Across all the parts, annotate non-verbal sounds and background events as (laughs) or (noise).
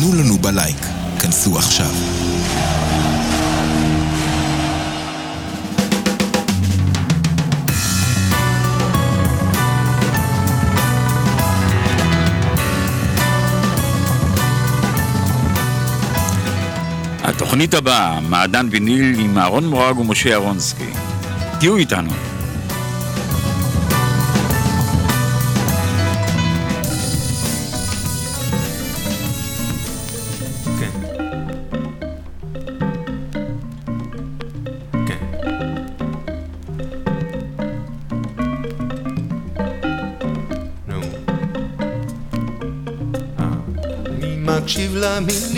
תנו לנו בלייק. כנסו עכשיו. התוכנית הבאה, מעדן ויניל עם אהרון מורג ומשה אהרונסקי. תהיו איתנו. מקשיב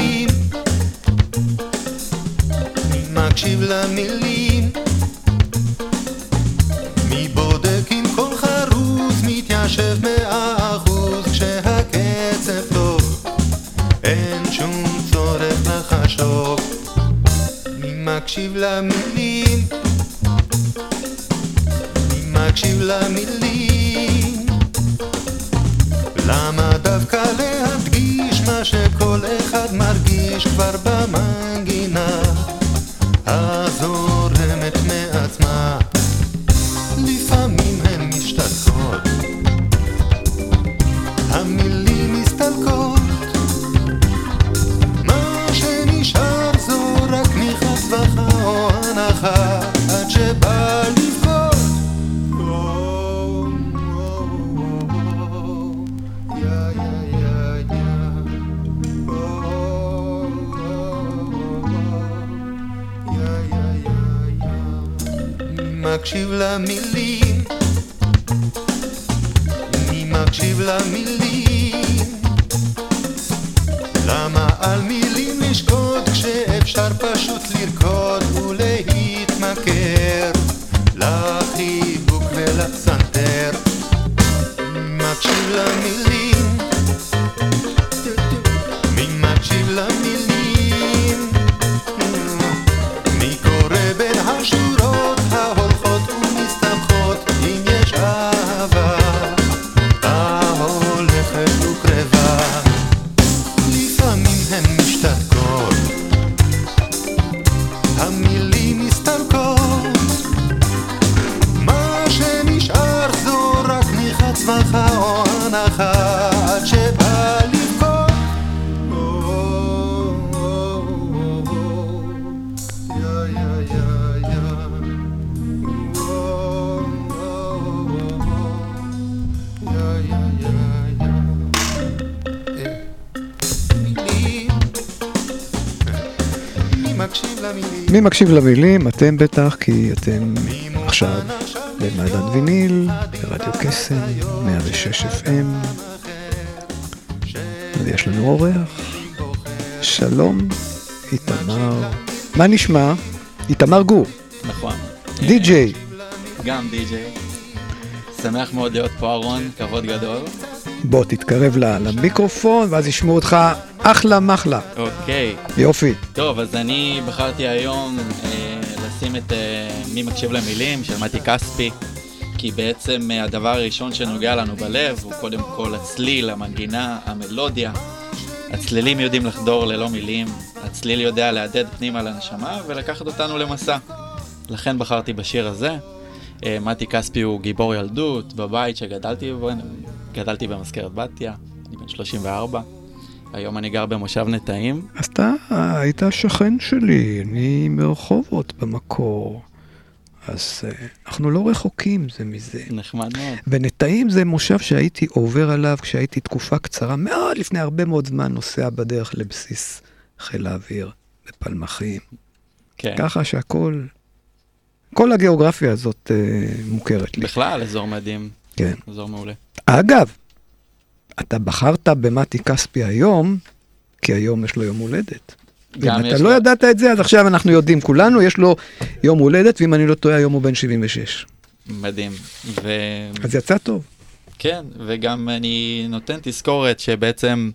verbeurd. מי מקשיב למילים? אתם בטח, כי אתם עכשיו במעדן ויניל, ברדיו קסם, 106 FM. ויש לנו אורח, שלום, איתמר. מה נשמע? איתמר גור, נכון. די-ג'יי. גם די-ג'יי. שמח מאוד להיות פה אהרון, כבוד גדול. בוא תתקרב למיקרופון ואז ישמעו אותך אחלה מחלה. אוקיי. יופי. טוב, אז אני בחרתי היום אה, לשים את אה, מי מקשיב למילים של מתי כספי, כי בעצם אה, הדבר הראשון שנוגע לנו בלב הוא קודם כל הצליל, המנגינה, המלודיה. הצלילים יודעים לחדור ללא מילים, הצליל יודע להדהד פנימה לנשמה ולקחת אותנו למסע. לכן בחרתי בשיר הזה. אה, מתי כספי הוא גיבור ילדות, בבית שגדלתי בו, גדלתי במזכרת בתיה, אני בן 34. היום אני גר במושב נטעים, אז אתה היית שכן שלי, אני מרחובות במקור. אז אה, אנחנו לא רחוקים זה מזה. נחמד מאוד. ונטעים זה מושב שהייתי עובר עליו כשהייתי תקופה קצרה מאוד, לפני הרבה מאוד זמן, נוסע בדרך לבסיס חיל האוויר בפלמחים. כן. ככה שהכל, כל הגיאוגרפיה הזאת אה, מוכרת לי. בכלל, אזור מדהים, כן. אזור מעולה. אגב, אתה בחרת במתי כספי היום, כי היום יש לו יום הולדת. אם אתה לא ידעת את זה, אז עכשיו אנחנו יודעים כולנו, יש לו יום הולדת, ואם אני לא טועה, היום הוא בן 76. מדהים. ו... אז יצא טוב. כן, וגם אני נותן תזכורת שבעצם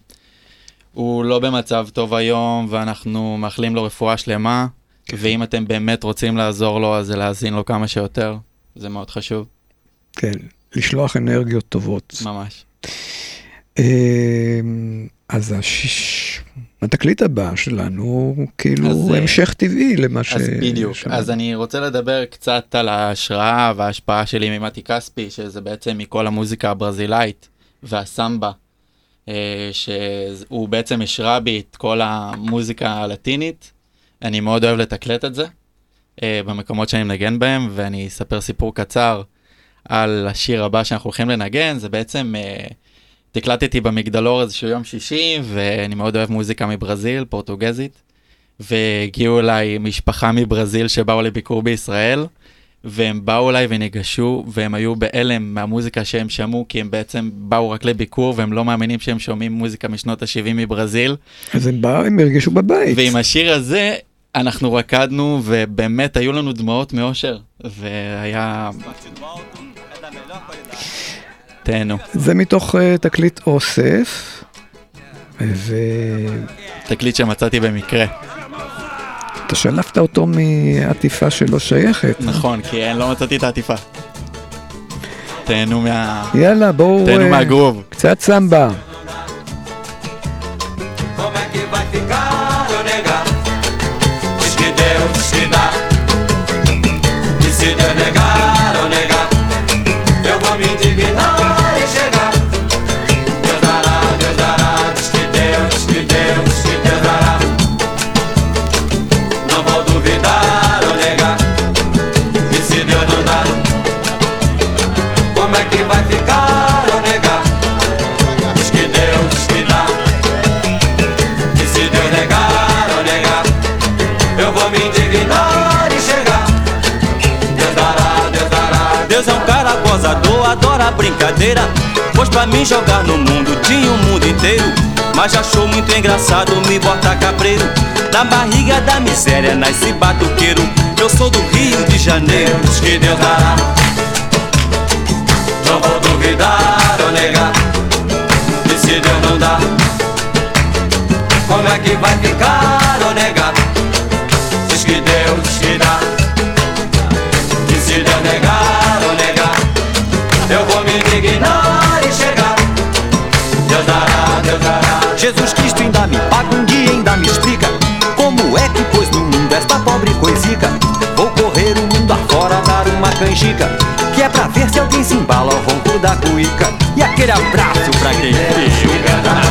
הוא לא במצב טוב היום, ואנחנו מאחלים לו רפואה שלמה, ואם אתם באמת רוצים לעזור לו, אז זה להאזין לו כמה שיותר, זה מאוד חשוב, כן, לשלוח אנרגיות טובות. ממש. אמ, אז השיש... התקליט הבא שלנו כאילו אז, אה, המשך טבעי למה ש... אז בדיוק, שמענו. אז אני רוצה לדבר קצת על ההשראה וההשפעה שלי ממתי כספי, שזה בעצם מכל המוזיקה הברזילאית והסמבה, אה, שהוא בעצם השרה בי את כל המוזיקה הלטינית. אני מאוד אוהב לתקלט את זה אה, במקומות שאני מנגן בהם, ואני אספר סיפור קצר על השיר הבא שאנחנו הולכים לנגן, זה בעצם... תקלטתי במגדלור איזשהו יום שישי, ואני מאוד אוהב מוזיקה מברזיל, פורטוגזית. והגיעו אליי משפחה מברזיל שבאו לביקור בישראל, והם באו אליי וניגשו, והם היו בהלם מהמוזיקה שהם שמעו, כי הם בעצם באו רק לביקור, והם לא מאמינים שהם שומעים מוזיקה משנות ה-70 מברזיל. אז הם באו, הם הרגישו בבית. ועם השיר הזה, אנחנו רקדנו, ובאמת היו לנו דמעות מאושר, והיה... תהנו. זה מתוך uh, תקליט אוסף, ואתה תקליט שמצאתי במקרה. שלפת אותו מעטיפה שלא שייכת. נכון, כי אני לא מצאתי את העטיפה. תהנו מה... יאללה, בואו... תהנו אה, מהגרוב. קצת סמבה. Brincadeira. Pois pra mim jogar no mundo tinha o mundo inteiro. Mas achou muito engraçado me botar cabreiro. Na barriga da miséria nasce batuqueiro. Eu sou do Rio de Janeiro, diz que Deus dará. Não vou duvidar ou negar. E se Deus não dá? Como é que vai ficar, ô nega? Diz que Deus te dá ainda me explica Como é que pôs no mundo esta pobre coisica. Vou correr o mundo afora, dar uma canjica Que é pra ver se alguém se embala ao ronco da cuíca E aquele abraço pra quem não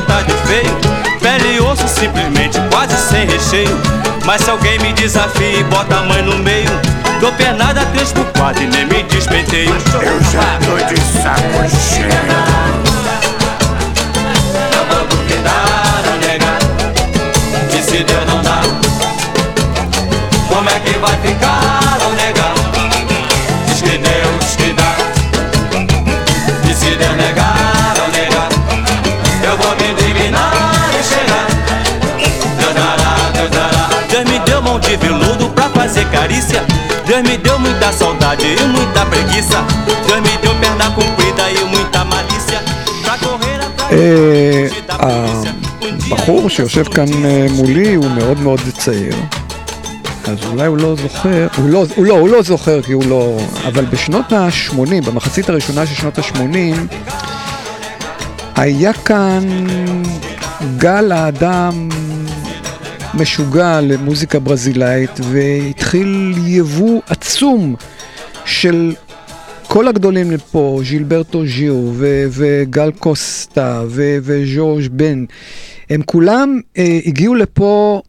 fraco, desdentado e feio. Pele e osso simplesmente quase sem recheio. Mas se alguém me desafia e bota a mãe no meio Dou pernada três por quatro e nem me despenteio. Eu já tô de saco cheio saudade e muita preguiça. Deus me deu perna comprida e muita malícia. Pra correr atrás da polícia. Um הבחור שיושב כאן אה, מולי הוא מאוד מאוד צעיר. אז אולי הוא לא זוכר, הוא לא, הוא לא, הוא לא זוכר כי הוא לא... אבל בשנות ה-80, במחצית הראשונה של שנות ה-80, היה כאן גל האדם משוגע למוזיקה ברזילאית, והתחיל יבוא עצום של כל הגדולים לפה, ז'ילברטו ז'יו וגל קוסטה וז'ורג' בן, הם כולם אה, הגיעו לפה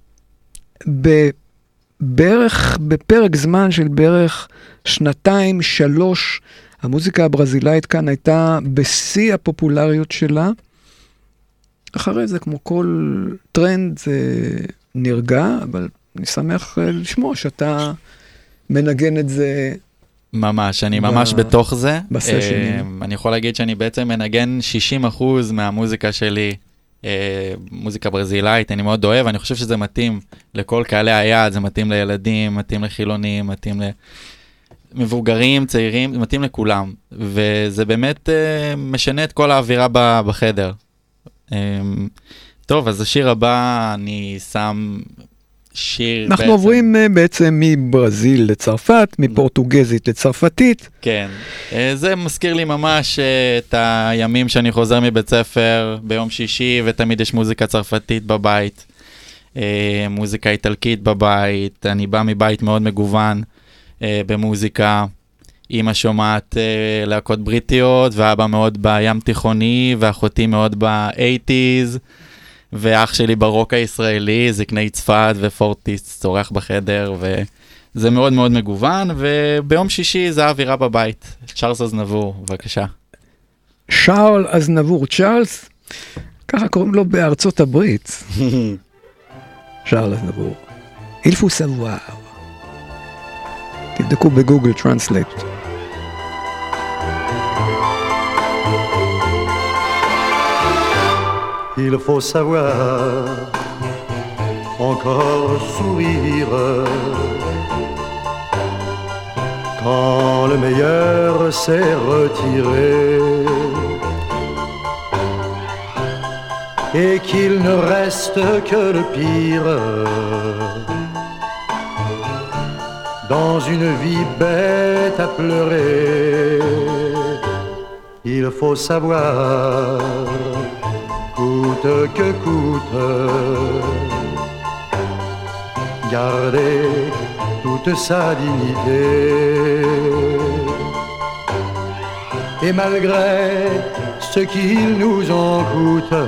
ב- בערך, בפרק זמן של בערך שנתיים, שלוש, המוזיקה הברזילאית כאן הייתה בשיא הפופולריות שלה. אחרי זה, כמו כל טרנד, זה נרגע, אבל אני שמח אה, לשמוע שאתה מנגן את זה. ממש, אני ב- ממש בתוך זה. בסשנים. אה, אני יכול להגיד שאני בעצם מנגן 60% מהמוזיקה שלי, אה, מוזיקה ברזילאית, אני מאוד אוהב, אני חושב שזה מתאים לכל קהלי היעד, זה מתאים לילדים, מתאים לחילונים, מתאים למבוגרים, צעירים, זה מתאים לכולם. וזה באמת אה, משנה את כל האווירה ב- בחדר. אה, טוב, אז השיר הבא, אני שם שיר אנחנו בעצם- עוברים אה, בעצם מברזיל לצרפת, מפורטוגזית לצרפתית. כן, אה, זה מזכיר לי ממש אה, את הימים שאני חוזר מבית ספר ביום שישי ותמיד יש מוזיקה צרפתית בבית, מוזיקה איטלקית בבית, אני בא מבית מאוד מגוון במוזיקה. אימא שומעת אה, להקות בריטיות, ואבא מאוד בים תיכוני, ואחותי מאוד ב-80's, ואח שלי ברוק הישראלי, זקני צפת ופורטיס צורח בחדר, וזה מאוד מאוד מגוון, וביום שישי זה האווירה בבית. צ'ארלס אזנבור, בבקשה. שרל אזנבור, צ'ארלס, ככה קוראים לו בארצות הברית. (laughs) שרל אזנבור. אילפו סבואר. תבדקו בגוגל טרנסלייט. Il faut savoir encore sourire quand le meilleur s'est retiré et qu'il ne reste que le pire dans une vie bête à pleurer. Il faut savoir coûte que coûte, garder toute sa dignité. Et malgré ce qu'il nous en coûte,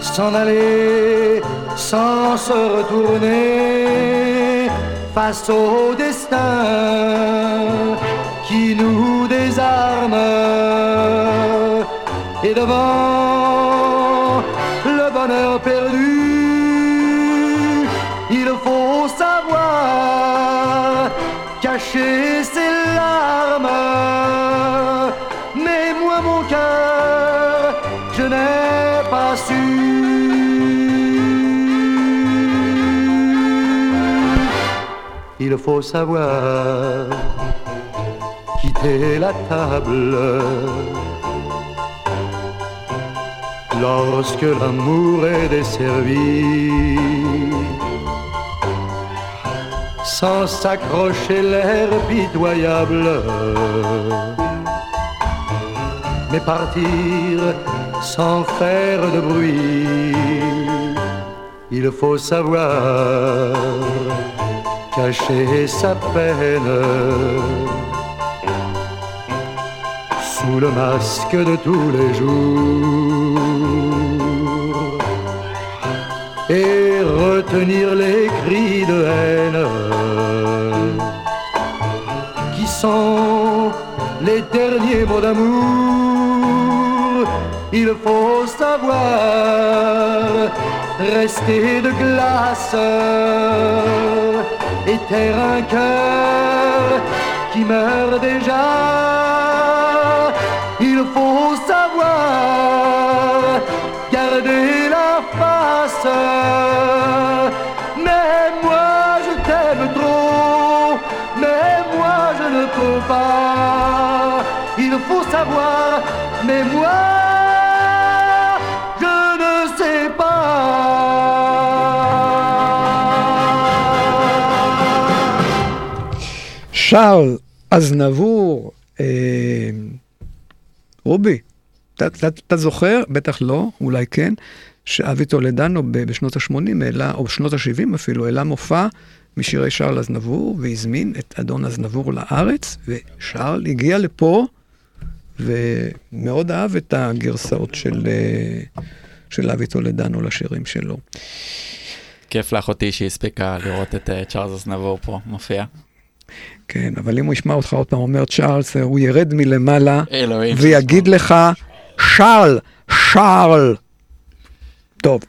s'en aller sans se retourner face au destin qui nous désarme devant le bonheur perdu, il faut savoir cacher ses larmes. Mais moi, mon cœur, je n'ai pas su. Il faut savoir quitter la table lorsque l'amour est desservi, sans s'accrocher l'air pitoyable, mais partir sans faire de bruit. Il faut savoir cacher sa peine sous le masque de tous les et retenir les cris de haine qui sont les derniers mots d'amour. Il faut savoir rester de glace et taire un cœur qui meurt déjà. Il faut savoir face. Mais moi je t'aime trop, mais moi je ne peux pas. Il faut savoir, mais moi je ne sais pas. שרל אזנבור, אה, רובי, אתה- אתה אתה זוכר? בטח לא, אולי כן, שאבי טולדנו בשנות ה-80 העלה, או בשנות ה-70 אפילו, העלה מופע משירי שרל אזנבור, והזמין את אדון אזנבור לארץ, ושרל הגיע לפה, ומאוד אהב את הגרסאות של, אה, של אבי טולדנו לשירים שלו. כיף לאחותי שהיא הספיקה לראות את אה, צ'ארלס אסנבור פה מופיע. כן, אבל אם הוא ישמע אותך עוד פעם אומר צ'ארלס, הוא ירד מלמעלה אלוהים. ויגיד לך, שרל, שרל. טוב,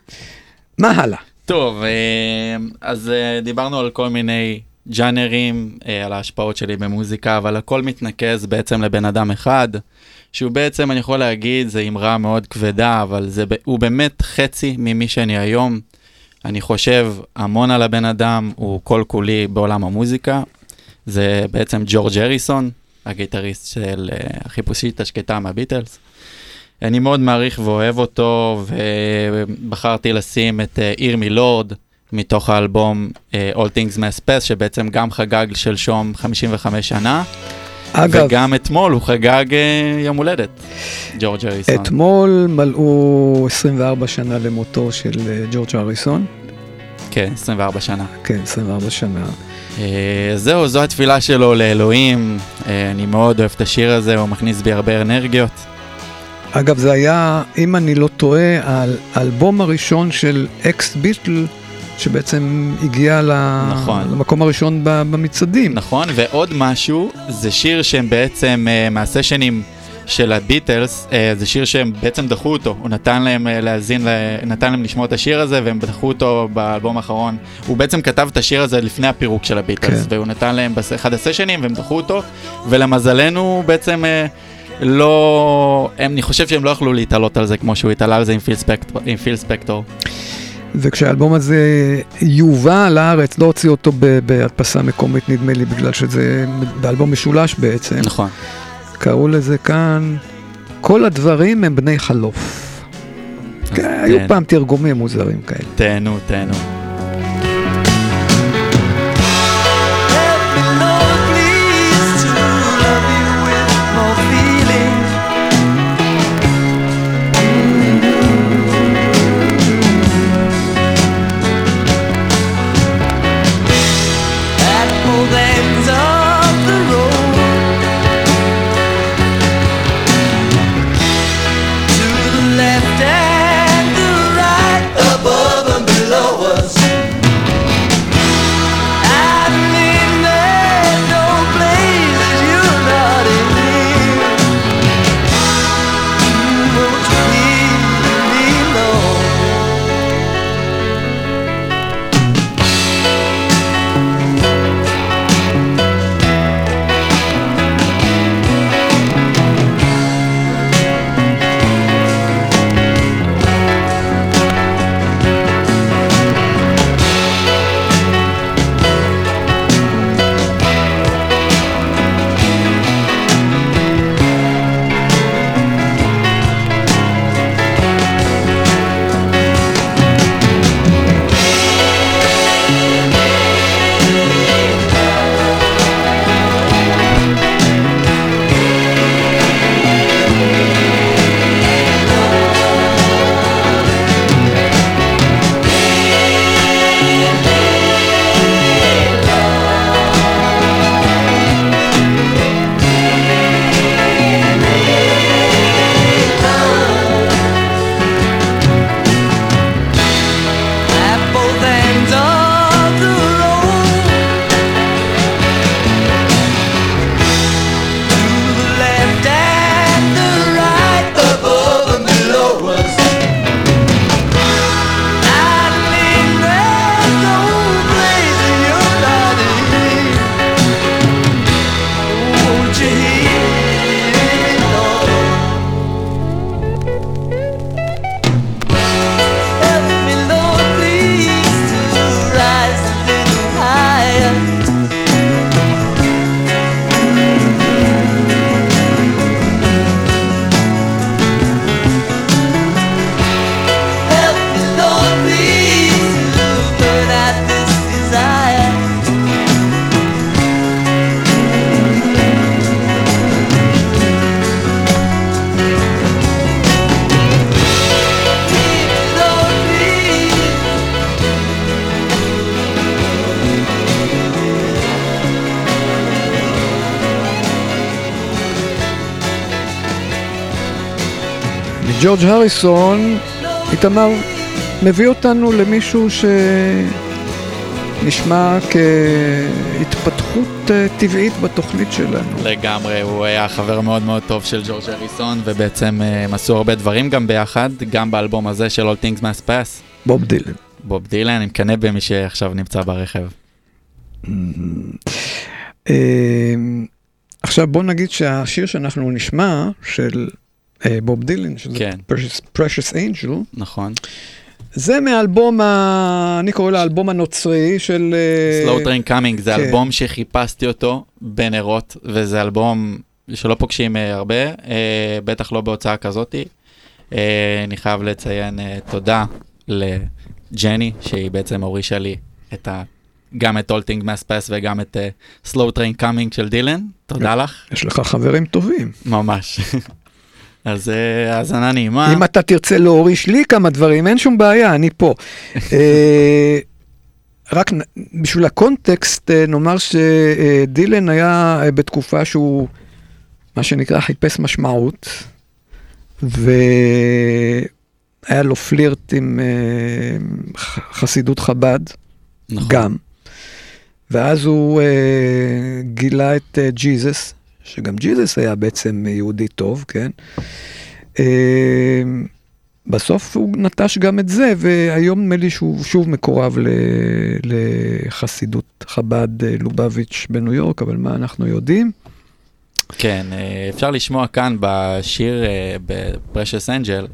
מה הלאה? טוב, אה, אז אה, דיברנו על כל מיני ג'אנרים, אה, על ההשפעות שלי במוזיקה, אבל הכל מתנקז בעצם לבן אדם אחד, שהוא בעצם, אני יכול להגיד, זה אמרה מאוד כבדה, אבל זה, הוא באמת חצי ממי שאני היום. אני חושב המון על הבן אדם, הוא כל כולי בעולם המוזיקה. זה בעצם ג'ורג' אריסון, הגיטריסט של החיפושית השקטה מהביטלס. אני מאוד מעריך ואוהב אותו, ובחרתי לשים את אה, עיר מלורד מתוך האלבום אה, All Things Must Pass, שבעצם גם חגג שלשום 55 שנה, אגב, וגם אתמול הוא חגג אה, יום הולדת, ג'ורג' אריסון. אתמול מלאו 24 שנה למותו של אה, ג'ורג' אריסון. כן, 24 שנה. כן, 24 שנה. אה, זהו, זו התפילה שלו לאלוהים. אה, אני מאוד אוהב את השיר הזה, הוא מכניס בי הרבה אנרגיות. אגב, זה היה, אם אני לא טועה, האלבום הראשון של אקס ביטל, שבעצם הגיע. נכון. למקום הראשון במצעדים. נכון, ועוד משהו, זה שיר שהם בעצם uh, מהסשנים של הביטלס, uh, זה שיר שהם בעצם דחו אותו, הוא נתן להם uh, להאזין, נתן להם לשמוע את השיר הזה והם דחו אותו באלבום האחרון. הוא בעצם כתב את השיר הזה לפני הפירוק של הביטלס, כן. והוא נתן להם באחד הסשנים והם דחו אותו, ולמזלנו בעצם... לא, הם, אני חושב שהם לא יכלו להתעלות על זה כמו שהוא התעלה על זה עם פיל ספקטור. עם פיל ספקטור. וכשהאלבום הזה יובא לארץ, לא הוציא אותו בהדפסה מקומית, נדמה לי, בגלל שזה באלבום משולש בעצם. נכון. קראו לזה כאן, כל הדברים הם בני חלוף. כן, היו פעם תרגומים מוזרים כאלה. תהנו, תהנו. מג'ורג' הריסון, איתמר, מביא אותנו למישהו שנשמע כהתפתחות אה, טבעית בתוכנית שלנו. לגמרי, הוא היה חבר מאוד מאוד טוב של ג'ורג' אריסון, ובעצם אה, הם עשו הרבה דברים גם ביחד, גם באלבום הזה של All Things Must Pass. בוב דילן. בוב דילן, אני מקנא במי שעכשיו נמצא ברכב. אה, עכשיו בוא נגיד שהשיר שאנחנו נשמע של בוב דילן, שזה כן. Precious, Precious Angel, נכון. זה מאלבום, ה... אני קורא לו הנוצרי של... אה, Slow Train Coming זה כן. אלבום שחיפשתי אותו בנרות, וזה אלבום שלא פוגשים אה, הרבה, אה, בטח לא בהוצאה כזאתי. אה, אני חייב לציין אה, תודה לג'ני, שהיא בעצם הורישה לי את ה... גם את Mass Pass וגם את אה, Slow Train Coming של דילן, תודה לך, יש לך חברים טובים. ממש. (laughs) אז אה, האזנה נעימה. אם אתה תרצה להוריש לי כמה דברים, אין שום בעיה, אני פה. אה, רק בשביל הקונטקסט, אה, נאמר שדילן היה בתקופה שהוא, מה שנקרא, חיפש משמעות, והיה לו פלירט עם חסידות חב"ד, נכון. גם. ואז הוא גילה את ג'יזוס, שגם ג'יזוס היה בעצם יהודי טוב, כן? אה, בסוף הוא נטש גם את זה, והיום נדמה לי שהוא שוב מקורב לחסידות חב"ד אה, לובביץ' בניו יורק, אבל מה אנחנו יודעים? כן, אה, אפשר לשמוע כאן בשיר ב-Precious Angel,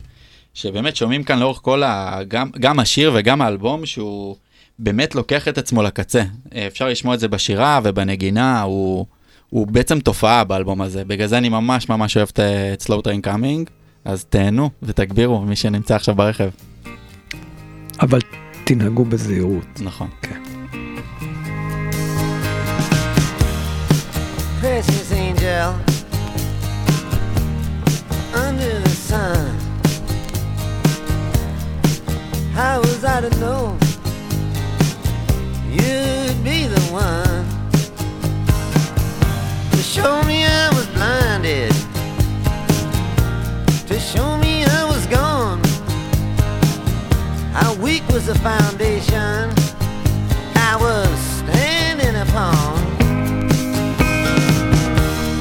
שבאמת שומעים כאן לאורך כל ה... גם, גם השיר וגם האלבום, שהוא באמת לוקח את עצמו לקצה. אפשר לשמוע את זה בשירה ובנגינה, הוא, הוא בעצם תופעה באלבום הזה. בגלל זה אני ממש ממש אוהב את אה, את Slow Train Coming, אז תהנו ותגבירו, מי שנמצא עכשיו ברכב. אבל תנהגו בזהירות. נכון. precious angel under the sun. How was I to know you'd be the one show me I was blinded, to show me I was gone? How weak was the foundation I was standing upon?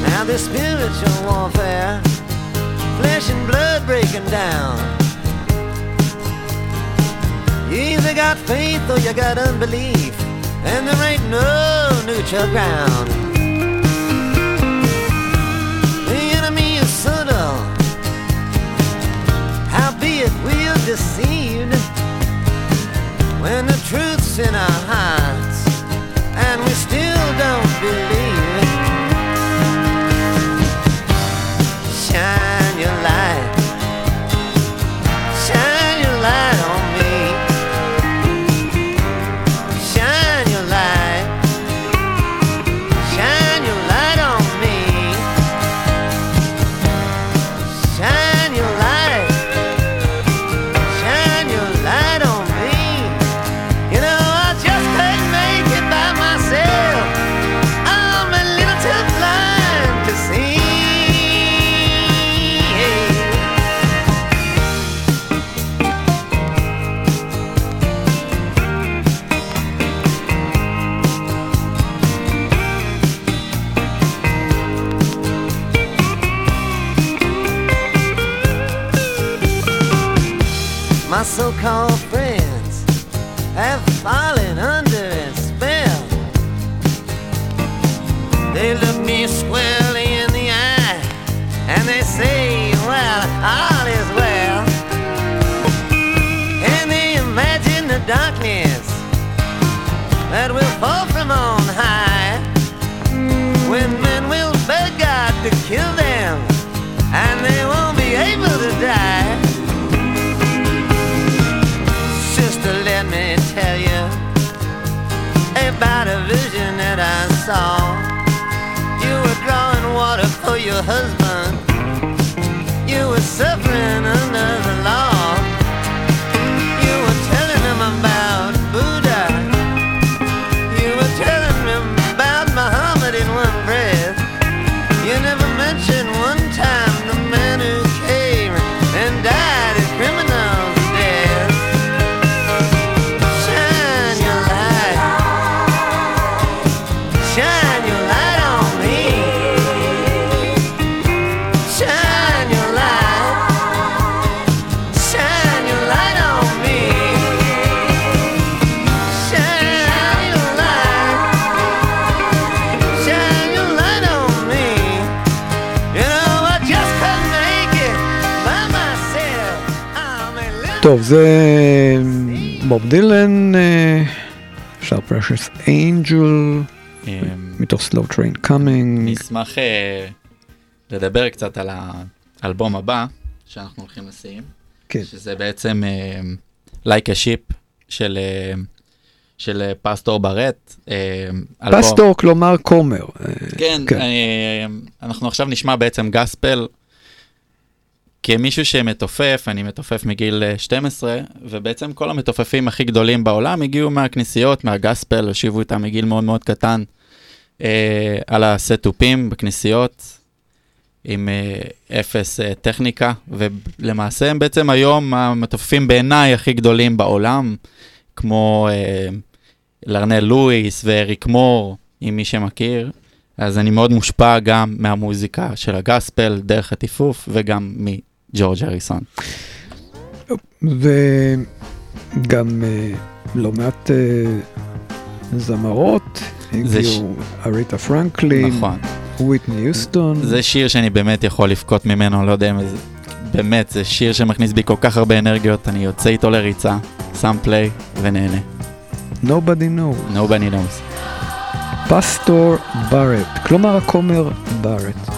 Now this spiritual warfare, flesh and blood breaking down. You either got faith or you got unbelief, and there ain't no neutral ground. Subtle, howbeit we're deceived when the truth's in our hearts, and we still don't believe. טוב, זה בוב דילן, אה, שר Precious Angel, מתוך Slow Train Coming. נשמח אה, לדבר קצת על האלבום הבא שאנחנו הולכים לשים, כן. שזה בעצם אה, Like a Ship של, אה, של אה, Pastor Barrett. אה, Pastor, כלומר כומר. אה, כן, כן. אה, אנחנו עכשיו נשמע בעצם גוספל. כמישהו שמתופף, אני מתופף מגיל אה, 12, ובעצם כל המתופפים הכי גדולים בעולם הגיעו מהכנסיות, מהגספל, הושיבו איתם מגיל מאוד מאוד קטן אה, על הסטופים בכנסיות, עם אה, אפס אה, טכניקה, ולמעשה הם בעצם היום המתופפים בעיניי הכי גדולים בעולם, כמו אה, לרנל לואיס ואריק מור, עם מי שמכיר. אז אני מאוד מושפע גם מהמוזיקה של הגספל, דרך הטיפוף, וגם מג'ורג' הריסון. וגם אה, לא מעט אה, זמרות, הגיעו אריתה פרנקלין, נכון. וויטני יוסטון. זה שיר שאני באמת יכול לבכות ממנו, לא יודע אם זה... באמת, זה שיר שמכניס בי כל כך הרבה אנרגיות, אני יוצא איתו לריצה, שם פליי ונהנה. Nobody knows. Nobody knows. פסטור בארט, כלומר הכומר בארט.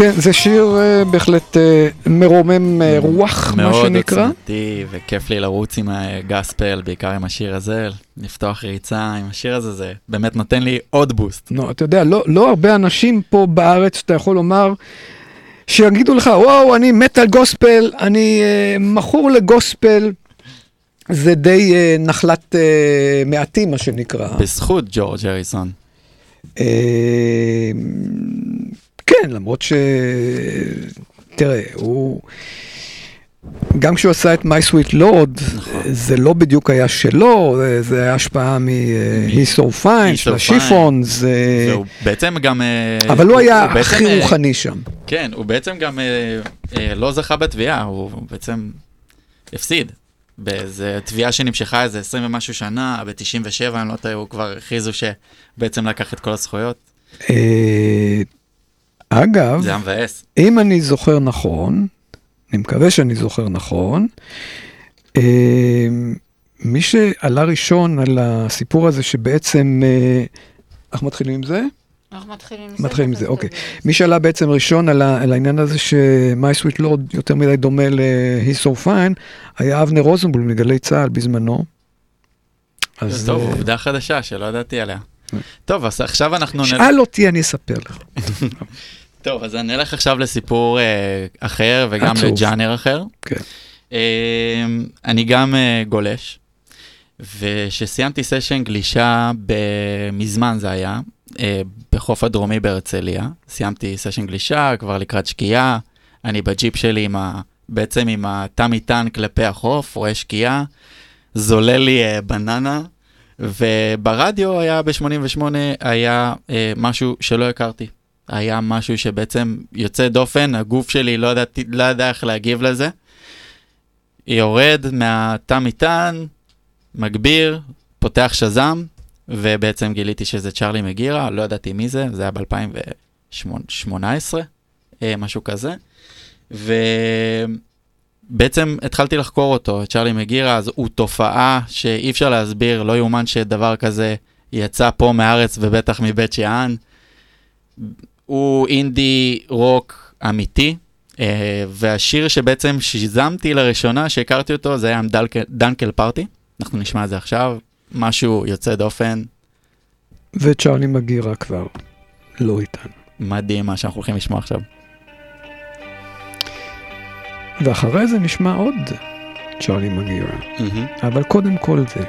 כן, זה שיר אה, בהחלט אה, מרומם אה, רוח, מה מאוד שנקרא. עוצמתי, וכיף לי לרוץ עם הגספל, בעיקר עם השיר הזה, לפתוח ריצה עם השיר הזה, זה באמת נותן לי עוד בוסט. נו, אתה יודע, לא, לא הרבה אנשים פה בארץ, אתה יכול לומר, שיגידו לך, וואו, אני מת על גוספל, אני אה, מכור לגוספל. זה די אה, נחלת אה, מעטים, מה שנקרא. בזכות ג'ורג' הריסון. אה, כן, למרות ש... תראה, הוא... גם כשהוא עשה את My Sweet Lord, זה לא בדיוק היה שלו, זה- היה השפעה מ-He's So Fine, של השיפון, זה... והוא בעצם גם... אה, אבל הוא היה בעצם, הכי אה, רוחני שם. כן, הוא בעצם גם אה, לא זכה בתביעה, הוא בעצם הפסיד. באיזה תביעה שנמשכה איזה 20 ומשהו שנה, ב-97, אני לא טועה, הוא כבר הכריזו שבעצם לקח את כל הזכויות. אגב, זה. אם אני זוכר נכון, אני מקווה שאני זוכר נכון, אה, מי שעלה ראשון על הסיפור הזה שבעצם, אה, אנחנו מתחילים עם זה? אנחנו מתחילים עם זה. מתחילים עם זה, ואתה אוקיי. מי שעלה בעצם ראשון על, העניין הזה ש-My Sweet Lord יותר מדי דומה ל-He's So Fine, היה אבנר רוזנבול מגלי צה"ל בזמנו. אז טוב, אה, עובדה חדשה שלא ידעתי עליה. טוב, אז עכשיו אנחנו... שאל אותי, אני אספר לך. (laughs) טוב, אז אני אלך עכשיו לסיפור אה, אחר וגם עצוב. לג'אנר אחר. כן. אה, אני גם אה, גולש, וכשסיימתי סשן גלישה ב- מזמן זה היה, אה, בחוף הדרומי בהרצליה. סיימתי סשן גלישה, כבר לקראת שקיעה, אני בג'יפ שלי עם ה... בעצם עם התא מטען כלפי החוף, רואה שקיעה, זולל לי אה, בננה, וברדיו היה ב-88, היה אה, משהו שלא הכרתי. היה משהו שבעצם יוצא דופן, הגוף שלי לא ידעתי, לא ידע איך להגיב לזה. יורד מהתא מטען, מגביר, פותח שז"ם, ובעצם גיליתי שזה צ'רלי מגירה, לא ידעתי מי זה, זה היה ב-2018, משהו כזה. ובעצם התחלתי לחקור אותו, את צ'רלי מגירה, אז הוא תופעה שאי אפשר להסביר, לא יאומן שדבר כזה יצא פה מארץ ובטח מבית שאן. הוא אינדי רוק אמיתי, אה, והשיר שבעצם שיזמתי לראשונה, שהכרתי אותו, זה היה עם דלק- דנקל פארטי. אנחנו נשמע את זה עכשיו, משהו יוצא דופן, וצ'רלי מגירה כבר לא איתנו. מדהים מה שאנחנו הולכים לשמוע עכשיו. ואחרי זה נשמע עוד צ'רלי מגירה. אבל קודם כל זה.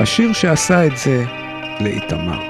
השיר שעשה את זה לאיתמר.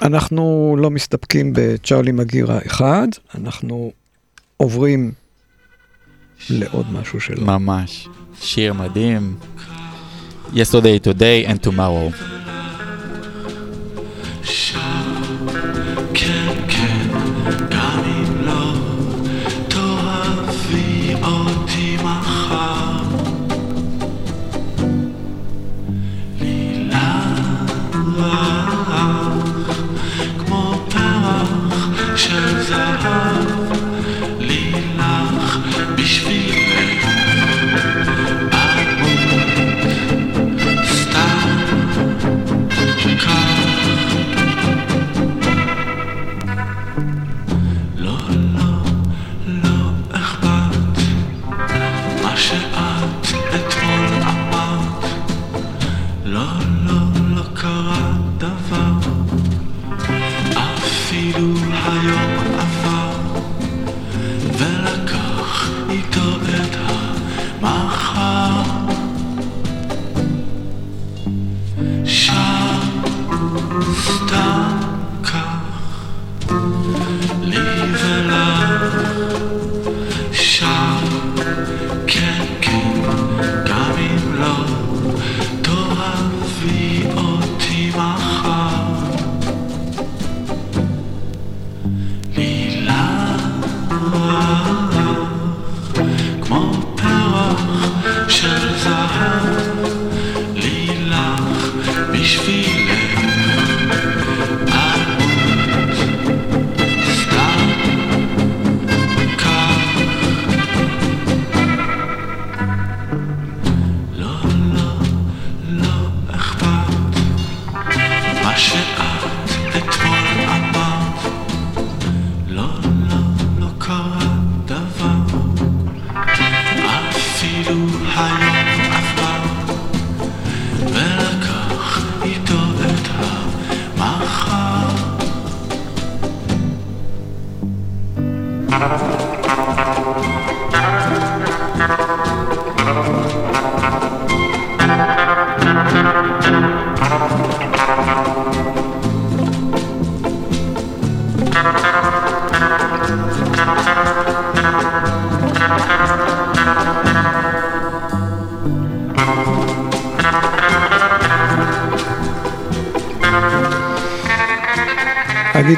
ואנחנו לא מסתפקים בצ'רלי מגירה אחד, אנחנו עוברים לעוד משהו שלו. ממש. שיר מדהים. Yesterday, today and tomorrow.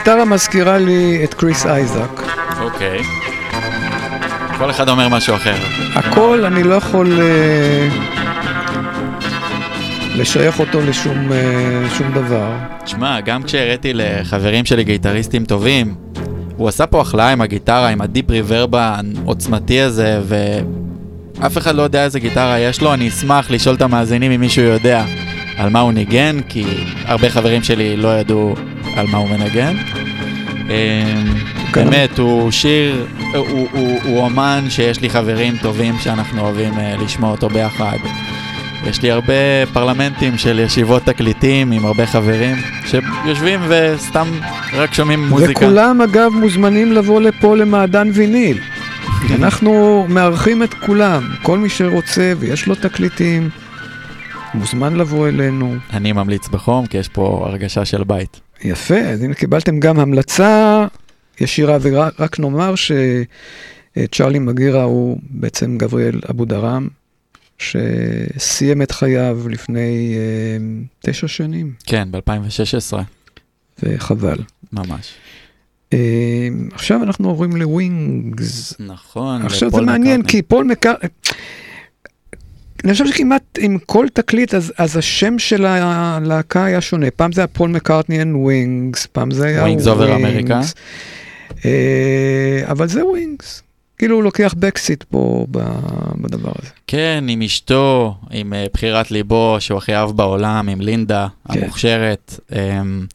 הגיטרה מזכירה לי את קריס אייזק. אוקיי. כל אחד אומר משהו אחר. הכל, אני לא יכול אה, לשייך אותו לשום אה, דבר. תשמע, גם כשהראיתי לחברים שלי גיטריסטים טובים, הוא עשה פה החלאה עם הגיטרה, עם הדיפ ריברב העוצמתי הזה, ואף אחד לא יודע איזה גיטרה יש לו, אני אשמח לשאול את המאזינים אם מישהו יודע על מה הוא ניגן, כי הרבה חברים שלי לא ידעו על מה הוא מנגן. אה, באמת, הוא שיר, הוא אומן שיש לי חברים טובים שאנחנו אוהבים אה, לשמוע אותו ביחד. יש לי הרבה פרלמנטים של ישיבות תקליטים עם הרבה חברים שיושבים וסתם רק שומעים מוזיקה. וכולם אגב מוזמנים לבוא לפה למעדן ויניל. (laughs) אנחנו מארחים את כולם, כל מי שרוצה ויש לו תקליטים, מוזמן לבוא אלינו. אני ממליץ בחום כי יש פה הרגשה של בית. יפה, אז הנה קיבלתם גם המלצה ישירה, ורק נאמר שצ'רלי מגירה הוא בעצם גבריאל אבו דרם, שסיים את חייו לפני אה, תשע שנים, כן, ב-2016, וחבל. ממש. אה, עכשיו אנחנו עוברים לווינגס. נכון, עכשיו זה מעניין, מקארטני. כי פול מקאר... אני חושב שכמעט עם כל תקליט, אז, אז השם של הלהקה היה שונה. פעם זה היה פול מקארטני and Wings, פעם זה היה Wings over America. אה, אבל זה ווינגס. כאילו הוא לוקח back seat פה ב- בדבר הזה. כן, עם אשתו, עם אה, בחירת ליבו, שהוא הכי אהב בעולם, עם לינדה כן. המוכשרת. אמ,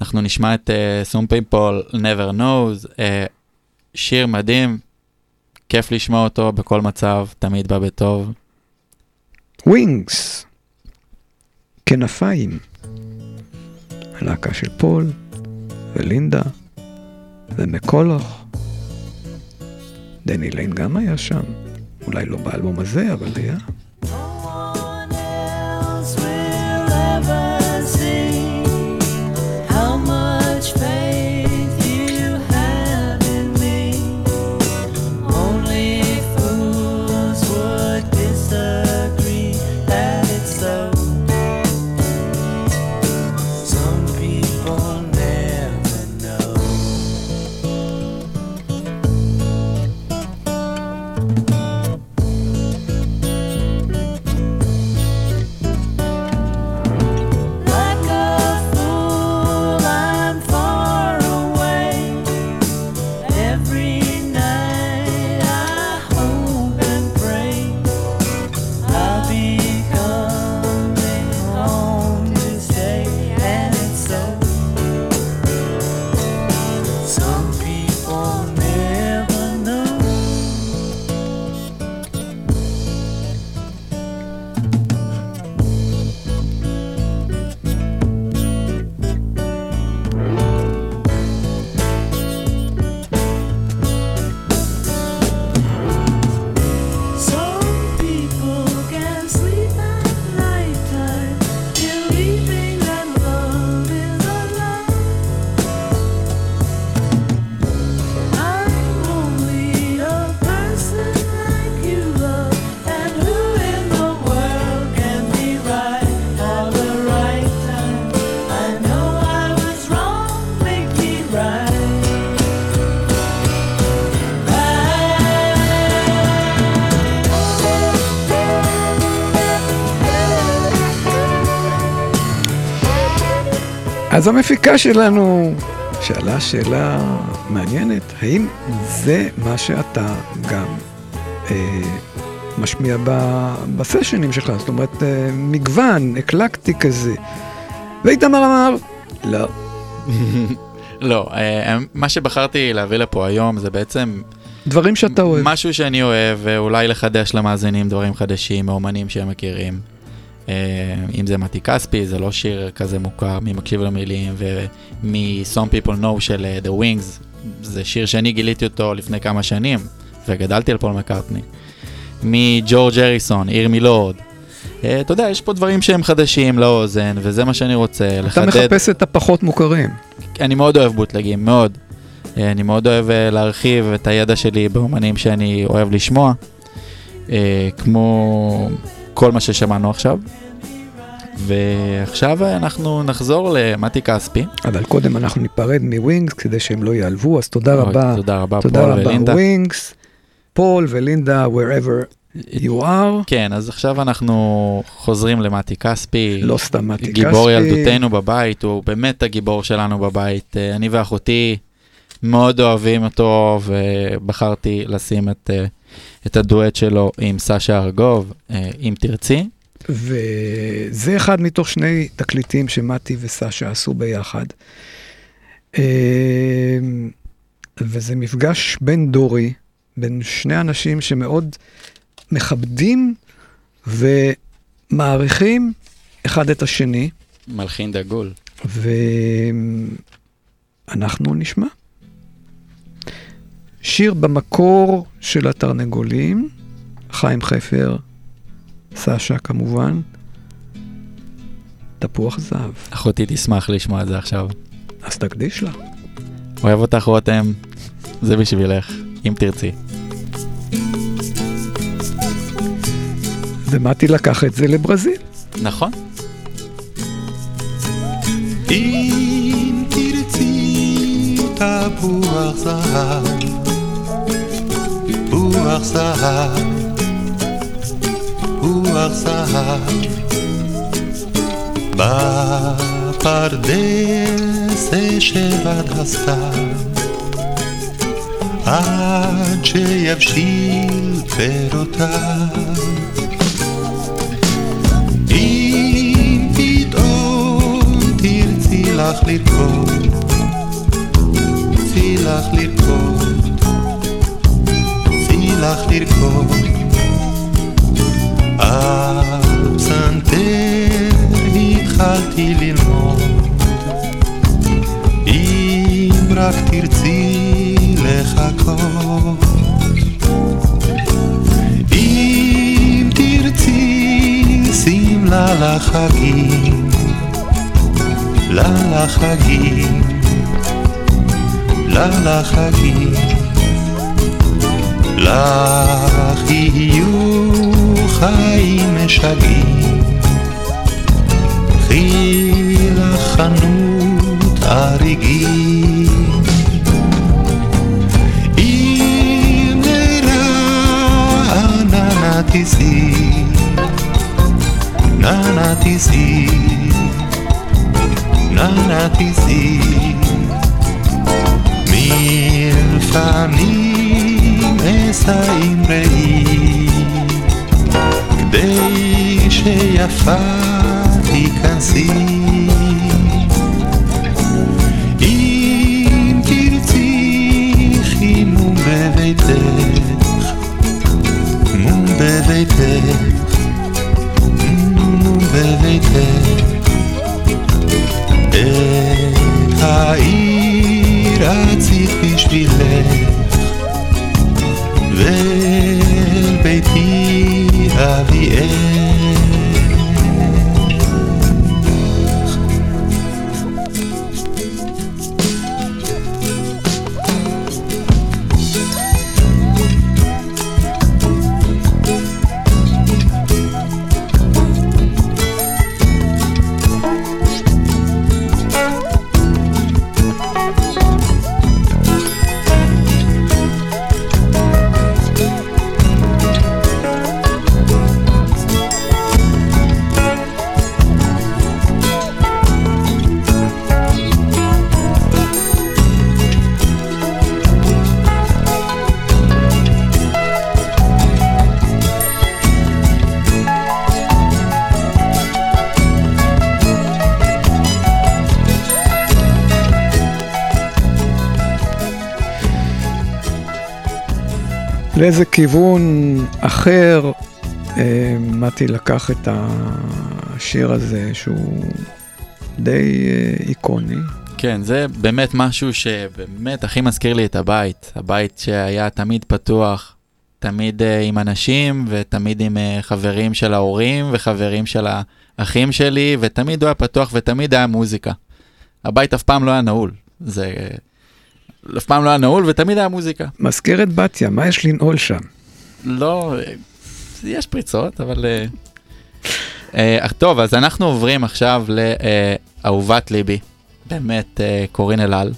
אנחנו נשמע את אה, Some People Never Knows, שיר מדהים, כיף לשמוע אותו בכל מצב, תמיד בא בטוב. ווינגס, כנפיים. הלהקה של פול ולינדה ומקולוך. דני ליין גם היה שם. אולי לא באלבום הזה, אבל היה. Some אז המפיקה שלנו שאלה שאלה מעניינת, האם זה מה שאתה גם אה, משמיע ב, בסשנים שלך? זאת אומרת, אה, מגוון, אקלקטי כזה. ואיתמר אמר, לא. (laughs) לא, אה, מה שבחרתי להביא לפה היום זה בעצם דברים שאתה אוהב. משהו שאני אוהב, ואולי לחדש למאזינים דברים חדשים מאומנים שהם מכירים. אה, אם זה מתי כספי, זה לא שיר כזה מוכר, מי מקשיב למילים, ומ-Some People Know של אה, The Wings, זה שיר שאני גיליתי אותו לפני כמה שנים, וגדלתי על פול מקארטני. מג'ורג' אריסון, עיר מלורד. אה, אתה יודע, יש פה דברים שהם חדשים לאוזן, וזה מה שאני רוצה, אתה לחדד. מחפש את הפחות מוכרים. אני מאוד אוהב בוטלגים, מאוד. אה, אני מאוד אוהב להרחיב את הידע שלי באומנים שאני אוהב לשמוע, כמו כל מה ששמענו עכשיו. ועכשיו אנחנו נחזור למתי כספי. אבל קודם אנחנו ניפרד מווינגס כדי שהם לא ייעלבו, אז תודה אוי, רבה. תודה רבה, תודה פול רבה, ולינדה. ווינגס, פול ולינדה, wherever you are. כן, אז עכשיו אנחנו חוזרים למתי כספי. לא סתם מתי גיבור כספי. ילדותנו בבית, הוא באמת הגיבור שלנו בבית. אה, אני ואחותי מאוד אוהבים אותו, ובחרתי לשים את, אה, את הדואט שלו עם סשה ארגוב, אה, אם תרצי. וזה אחד מתוך שני תקליטים שמתי וסשה עשו ביחד. אה, וזה מפגש בין דורי, בין שני אנשים שמאוד מכבדים ומעריכים אחד את השני, מלחין דגול. ואנחנו נשמע. שיר במקור של התרנגולים, חיים חפר, סשה כמובן, תפוח זהב. אחותי תשמח לשמוע את זה עכשיו. אז תקדיש לה. אוהב אותך רותם, זה בשבילך, אם תרצי. ומתי לקח את זה לברזיל. נכון. אם תרצי תפוח זהב, פוח זהב, פוח זהב, בפרדס אשב עד הסתיו, עד שיבשיל פירותיו. אם פתאום תרצי לך לרקוד, צי לך לרקוד, לך לרקוד, על פסנתר התחלתי ללמוד, אם רק תרצי לחכות. אם תרצי שמלה לחגים, לה לחגים, לה לחגים, לך יהיו חיים משגעים, קחי לך חנות אריגים. אם לרעננה תיסעי, ננה תיסעי, ננה תיסעי, מלפנים אשא עם ראי, כדי שיפה תיכנסי. לאיזה כיוון אחר אה, מתי לקח את השיר הזה שהוא די אה, איקוני. כן, זה באמת משהו שבאמת הכי מזכיר לי את הבית. הבית שהיה תמיד פתוח, תמיד uh, עם אנשים, ותמיד עם uh, חברים של ההורים, וחברים של האחים שלי, ותמיד הוא היה פתוח, ותמיד היה מוזיקה. הבית אף פעם לא היה נעול. זה... אף פעם לא היה נעול, ותמיד היה מוזיקה. מזכיר את בתיה, מה יש לנעול שם? לא, אה, יש פריצות, אבל... אה, אה, טוב, אז אנחנו עוברים עכשיו לאהובת ליבי, באמת אה, קורין אלעל,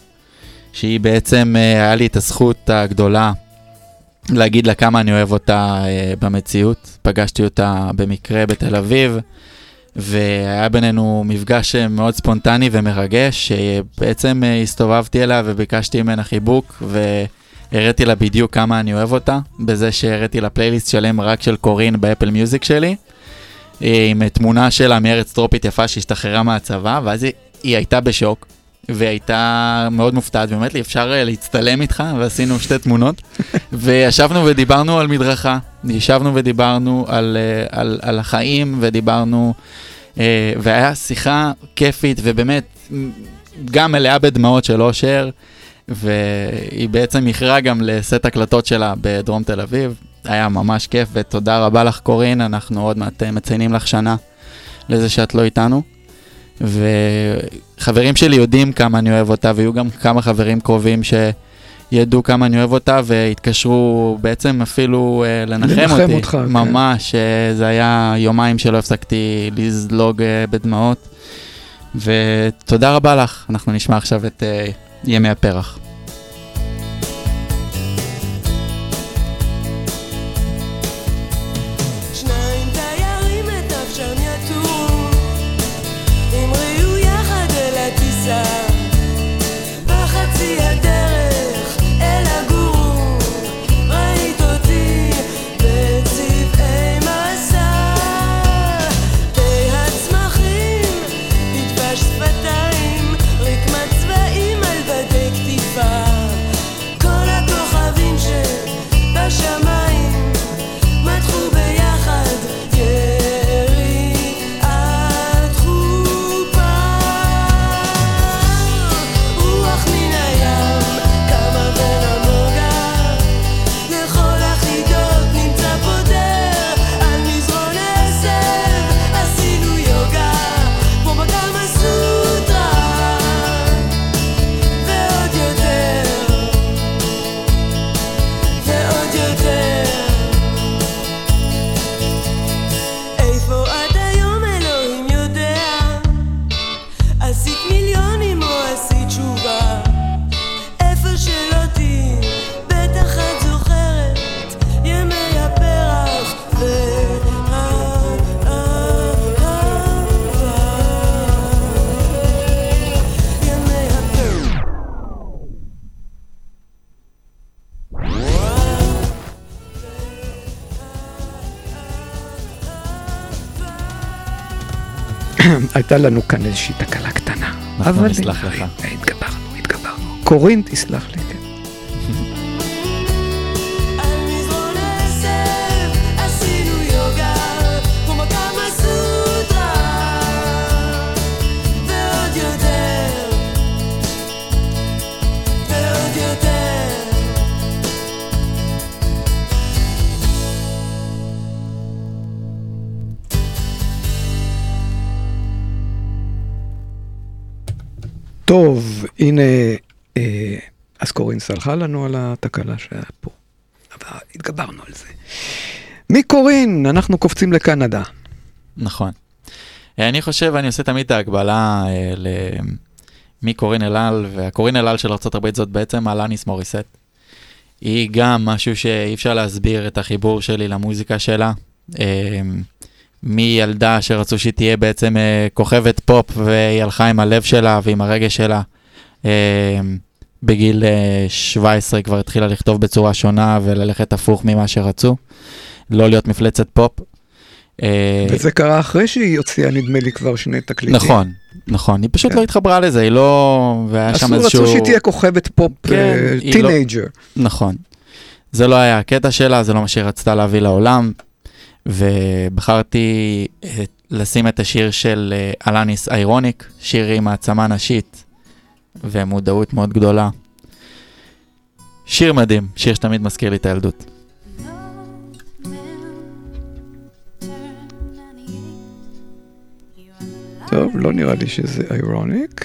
שהיא בעצם, אה, היה לי את הזכות הגדולה להגיד לה כמה אני אוהב אותה אה, במציאות. פגשתי אותה במקרה בתל אביב, והיה בינינו מפגש אה, מאוד ספונטני ומרגש, שבעצם אה, הסתובבתי אליה וביקשתי ממנה חיבוק, והראיתי לה בדיוק כמה אני אוהב אותה, בזה שהראיתי לה פלייליסט שלם רק של קורין באפל מיוזיק שלי, אה, עם תמונה שלה מארץ טרופית יפה שהשתחררה מהצבא, ואז היא, היא הייתה בשוק. והיא הייתה מאוד מופתעת, והיא אומרת לי, אפשר להצטלם איתך? ועשינו שתי תמונות, (laughs) וישבנו ודיברנו על מדרכה, ישבנו ודיברנו על, על, על החיים, ודיברנו, והיה שיחה כיפית, ובאמת, גם מלאה בדמעות של אושר, והיא בעצם איחרה גם לסט הקלטות שלה בדרום תל אביב. היה ממש כיף, ותודה רבה לך קורין, אנחנו עוד מעט אה, מציינים לך שנה לזה שאת לא איתנו. וחברים שלי יודעים כמה אני אוהב אותה, ויהיו גם כמה חברים קרובים שידעו כמה אני אוהב אותה, והתקשרו בעצם אפילו אה, לנחם, לנחם אותי. אותך, כן. ממש, אה, זה היה יומיים שלא הפסקתי לזלוג אה, בדמעות. ותודה רבה לך, אנחנו נשמע עכשיו את אה, ימי הפרח. הייתה לנו כאן איזושהי תקלה קטנה. אנחנו אבל נסלח לך. התגברנו, התגברנו. קורין, תסלח לי, טוב, הנה, אה, אז קורין סלחה לנו על התקלה שהיה פה. אבל התגברנו על זה. מקורין, אנחנו קופצים לקנדה. נכון. אה, אני חושב, אני עושה תמיד את ההקבלה אה, מקורין אלעל, והקורין אלעל של ארה"ב זאת בעצם אלניס מוריסט. היא גם משהו שאי אפשר להסביר את החיבור שלי למוזיקה שלה. אה, מילדה שרצו שהיא תהיה בעצם אה, כוכבת פופ, והיא הלכה עם הלב שלה ועם הרגש שלה. אה, בגיל אה, 17 כבר התחילה לכתוב בצורה שונה וללכת הפוך ממה שרצו. לא להיות מפלצת פופ. אה, וזה קרה אחרי שהיא הוציאה, נדמה לי, כבר שני תקליטים. נכון, נכון, היא פשוט כן. לא התחברה לזה, היא לא... והיה שם איזשהו... רצו שהיא תהיה כוכבת פופ כן, אה, היא לא- teenager. נכון. זה לא היה הקטע שלה, זה לא מה שהיא רצתה להביא לעולם, ובחרתי אה, לשים את השיר של אה, אלניס, Ironic, שיר עם העצמה נשית, ומודעות מאוד גדולה. שיר מדהים, שיר שתמיד מזכיר לי את הילדות. טוב, לא נראה לי שזה איירוניק.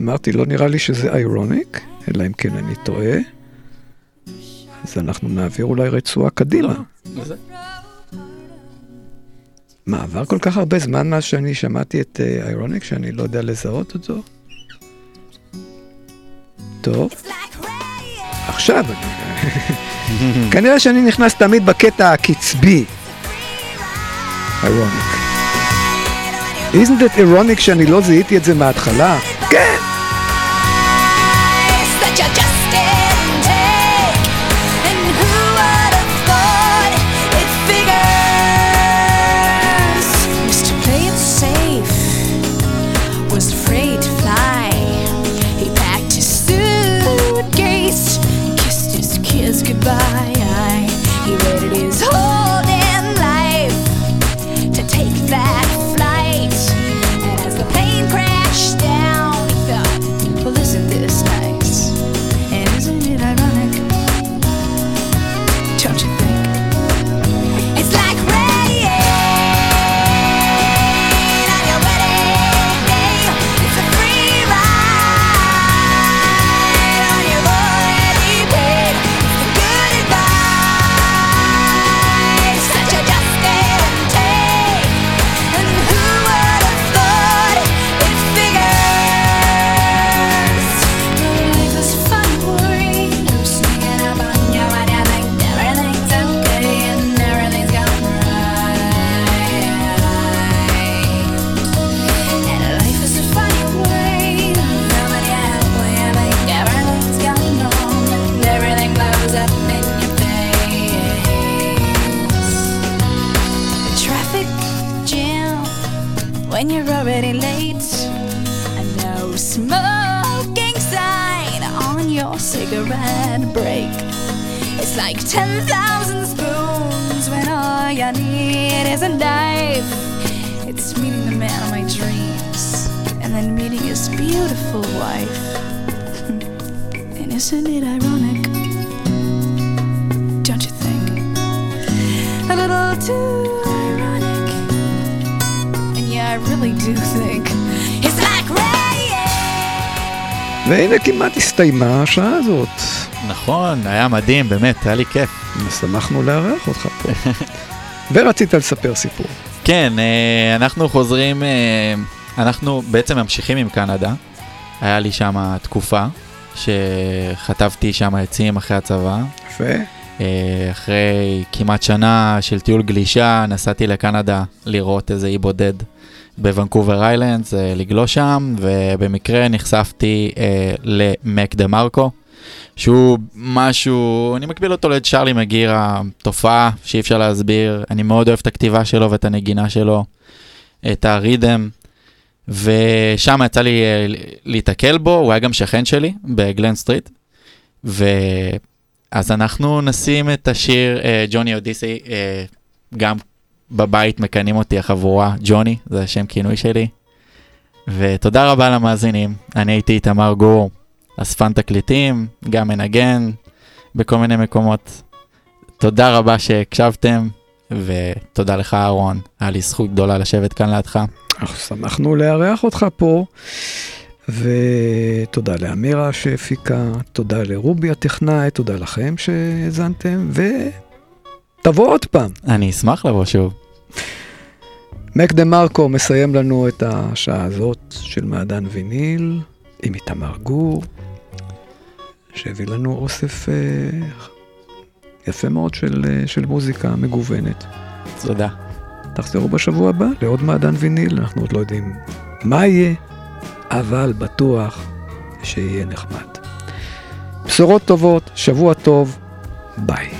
אמרתי, לא נראה לי שזה איירוניק, אלא אם כן אני טועה. אז אנחנו נעביר אולי רצועה קדימה. מה, עבר כל כך הרבה זמן מאז שאני שמעתי את אה, איירוניק, שאני לא יודע לזהות אותו? טוב. עכשיו אני... (laughs) כנראה שאני נכנס תמיד בקטע הקצבי. איירוניק. it ironic שאני לא זיהיתי את זה מההתחלה? כן! Beautiful wife. (laughs) And isn't it ironic? Don't you think? A little too ironic. And yeah, I really do think it's like rain. והנה כמעט הסתיימה השעה הזאת. נכון, היה מדהים, באמת, היה לי כיף. שמחנו לארח אותך פה. (laughs) ורצית לספר סיפור. כן, אה, אנחנו חוזרים, אה, אנחנו בעצם ממשיכים עם קנדה. היה לי שם תקופה שחטבתי שם עצים אחרי הצבא. יפה. אה, אחרי כמעט שנה של טיול גלישה, נסעתי לקנדה לראות איזה אי בודד בוונקובר איילנדס, אה, לגלוש שם, ובמקרה נחשפתי אה, למק דה מרקו, שהוא משהו, אני מקביל אותו לצ'ארלי מגיר, התופעה שאי אפשר להסביר, אני מאוד אוהב את הכתיבה שלו ואת הנגינה שלו, את הרידם. ושם יצא לי אה, להיתקל בו, הוא היה גם שכן שלי בגלן סטריט. ואז אנחנו נשים את השיר אה, ג'וני אודיסי, אה, גם בבית מקנאים אותי החבורה ג'וני, זה השם כינוי שלי. ותודה רבה למאזינים, אני הייתי איתמר גור, אספן תקליטים, גם מנגן בכל מיני מקומות. תודה רבה שהקשבתם, ותודה לך אהרון, היה לי זכות גדולה לשבת כאן לידך. אנחנו שמחנו לארח אותך פה, ותודה לאמירה שהפיקה, תודה לרובי הטכנאי, תודה לכם שהאזנתם, ותבוא עוד פעם. אני אשמח לבוא שוב. מק דה מרקו מסיים לנו את השעה הזאת של מעדן ויניל, עם איתמר גור, שהביא לנו אוסף אה, יפה מאוד של, אה, של מוזיקה מגוונת. תודה. תחזרו בשבוע הבא לעוד מעדן ויניל, אנחנו עוד לא יודעים מה יהיה, אבל בטוח שיהיה נחמד. בשורות טובות, שבוע טוב, ביי.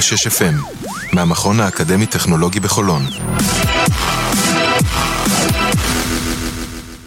106 FM, מהמכון האקדמי-טכנולוגי בחולון.